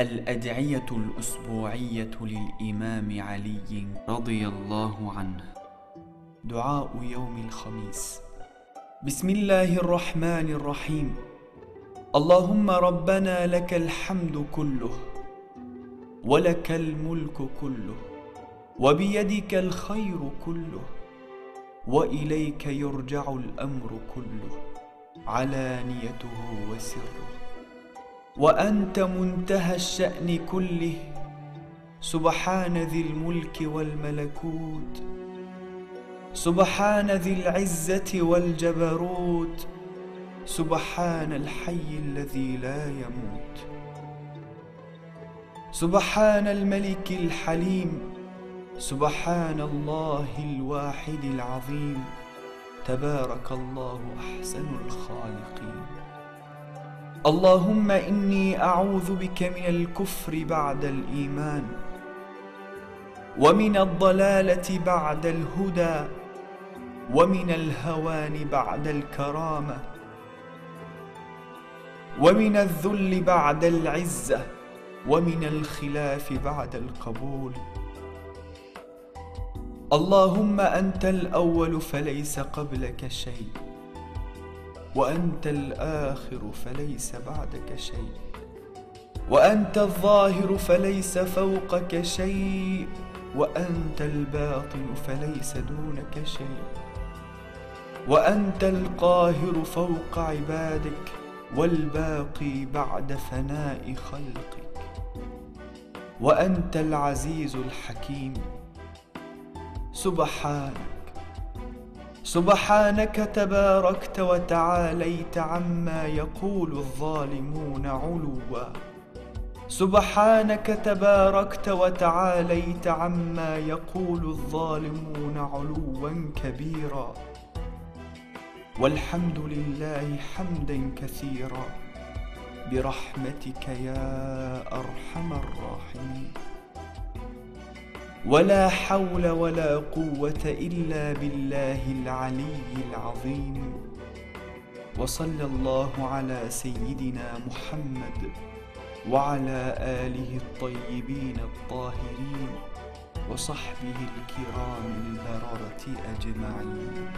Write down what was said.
الأدعية الأسبوعية للإمام علي رضي الله عنه. دعاء يوم الخميس. بسم الله الرحمن الرحيم. اللهم ربنا لك الحمد كله ولك الملك كله وبيدك الخير كله وإليك يرجع الأمر كله علانيته وسره. وأنت منتهى الشأن كله. سبحان ذي الملك والملكوت. سبحان ذي العزة والجبروت. سبحان الحي الذي لا يموت. سبحان الملك الحليم. سبحان الله الواحد العظيم. تبارك الله أحسن الخالقين. اللهم إني أعوذ بك من الكفر بعد الإيمان ومن الضلالة بعد الهدى ومن الهوان بعد الكرامة ومن الذل بعد العزة ومن الخلاف بعد القبول. اللهم أنت الأول فليس قبلك شيء. وأنت الآخر فليس بعدك شيء. وأنت الظاهر فليس فوقك شيء. وأنت الباطن فليس دونك شيء. وأنت القاهر فوق عبادك والباقي بعد فناء خلقك. وأنت العزيز الحكيم. سبحانك سبحانك تباركت وتعاليت عما يقول الظالمون علوا. سبحانك تباركت وتعاليت عما يقول الظالمون علوا كبيرا. والحمد لله حمدا كثيرا. برحمتك يا أرحم الراحمين. ولا حول ولا قوة إلا بالله العلي العظيم. وصلى الله على سيدنا محمد وعلى آله الطيبين الطاهرين وصحبه الكرام البررة أجمعين.